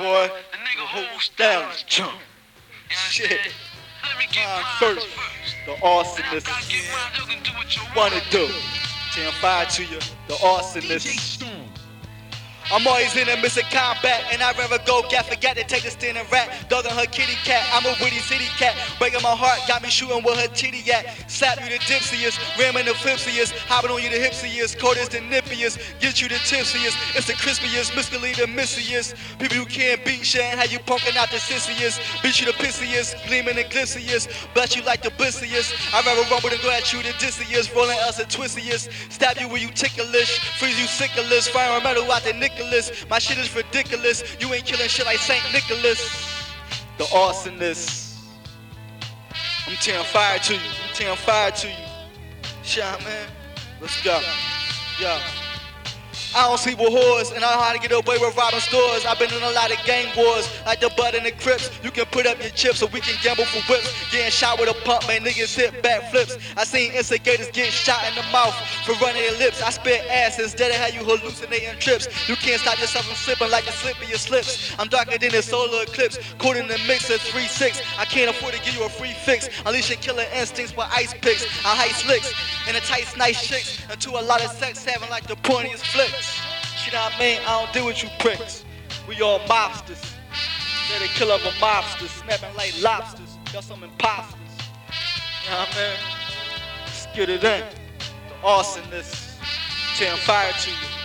boy. The nigga whole style is jump. Shit. Mine first. The awesomeness. Wanna do. 10 5 to you. The awesomeness. I'm always in a missing combat, and I'd rather go gat forget to take the stand and rat. Dogging her kitty cat, I'm a witty city cat. Breaking my heart, got me shooting with her titty at. Slap you the dipsiest, ramming the flipsiest, hopping on you the hipsiest, coldest the nippiest, get you the tipsiest. It's the crispiest, mysteriously the missiest. People you can't beat, shit, how you punking out the sissiest. Beat you the pissiest, gleaming the glissiest, bless you like the blissiest. I'd rather rumble than go at you the dissiest, rolling us the twistiest. Stab you where you ticklish, freeze you sickless, fire metal out the My shit is ridiculous. You ain't killing shit like St. Nicholas. The awesomeness. I'm tearing fire to you. I'm tearing fire to you. Shot man. Let's go. Yo. I don't sleep with whores, and I know how to get away with robbing stores. I've been in a lot of gang wars, like the Bud and the Crips. You can put up your chips so we can gamble for whips. Getting shot with a pump, man, niggas hit back flips. I seen instigators get shot in the mouth for running their lips. I spit ass instead of how you hallucinating trips. You can't stop yourself from slipping like a slip of your slips. I'm darker than a solar eclipse, caught in the mix of 3-6. I can't afford to give you a free fix. Unleash your killer instincts with ice picks. I hide slicks and tight, nice chicks. Into a lot of sex having like the pointiest flicks. Shit, I mean, I don't deal with you pricks. We all mobsters. They're the killer of a mobster, snapping like lobsters. Y'all some imposters. You know what I mean? Let's get it in. The awesomeness. Tearing fire to you.